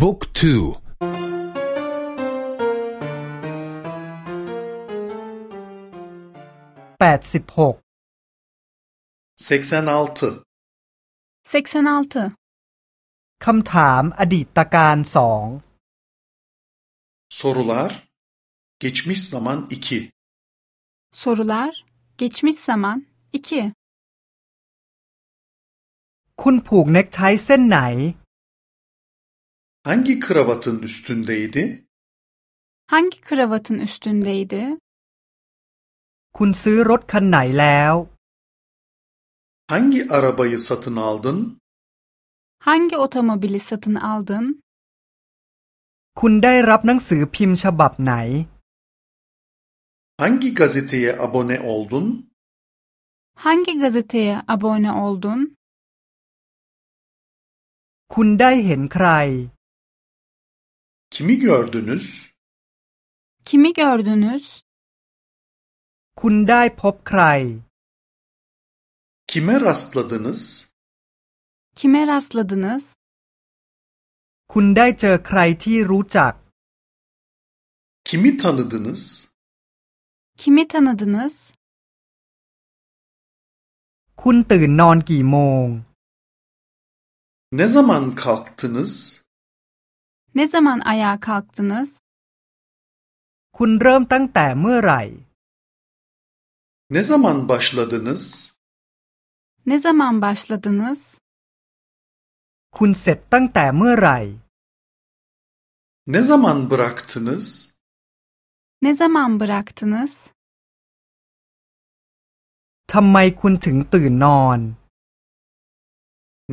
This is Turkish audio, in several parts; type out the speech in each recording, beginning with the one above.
บุ๊กทูแปดสิบหก86 86คำถามอดีตการสอง Sorular Geçmiş zaman 2 Sorular Geçmiş zaman 2คุณผูกเน็กไทเส้นไหน Hangi kravatın üstündeydi? Hangi kravatın üstündeydi? คุณซื้อรถคันไหนแล้ว Hangi arabayı satın aldın? Hangi otomobili satın aldın? คุณได้รับหนังสือพิมพ์ฉบับไหน Hangi gazeteye abone oldun? Hangi gazeteye abone oldun? คุณได้เห็นใคร Kimi gördünüz? Kimi gördünüz? คุณได้พบใคร Kime rastladınız? Kime rastladınız? คุณได้เจอใครที่รู้จัก Kimi tanıdınız? Kimi tanıdınız? คุณตื่นนอนกี่โมง Ne zaman kalktınız? Ne zaman ayağa kalktınız? คุณเริ่มตั้งแต่เมื่อไหร่ Ne zaman başladınız? Ne zaman başladınız? คุณเสร็จตั้งแต่เมื่อไหร่ Ne zaman bıraktınız? Ne zaman bıraktınız? ทำไมคุณถึงตื่นนอน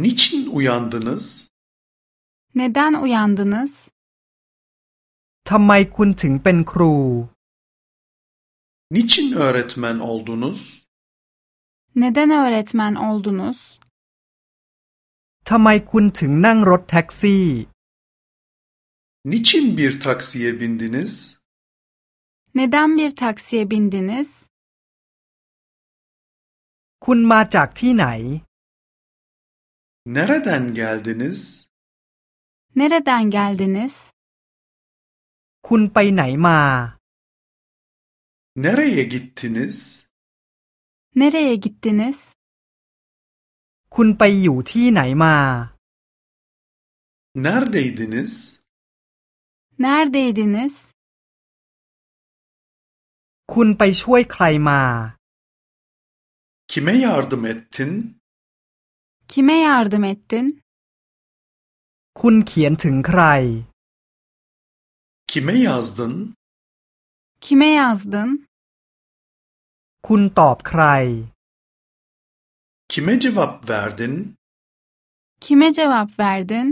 Niçin uyandınız? Neden uyandınız? ทำไมคุณถึงเป็นครู Niçin öğretmen oldunuz? Neden öğretmen oldunuz? ทำไมคุณถึงนั่งรถแท็กซี่ Niçin bir taksiye bindiniz? Neden bir taksiye bindiniz? คุณมาจากที่ไหน Nereden geldiniz? Nereden geldiniz? คุณไปไหนมา Nereye gittiniz? Nereye gittiniz? คุณไปอยู่ที่ไหนมา Neredeydiniz? Neredeydiniz? คุณไปช่วยใครมา Kime yardım ettin? Kime yardım ettin? คุณเขียนถึงใคร Kime yazdın? Kime yazdın? คุณตอบใคร Kime cevap verdin? Kime cevap verdin?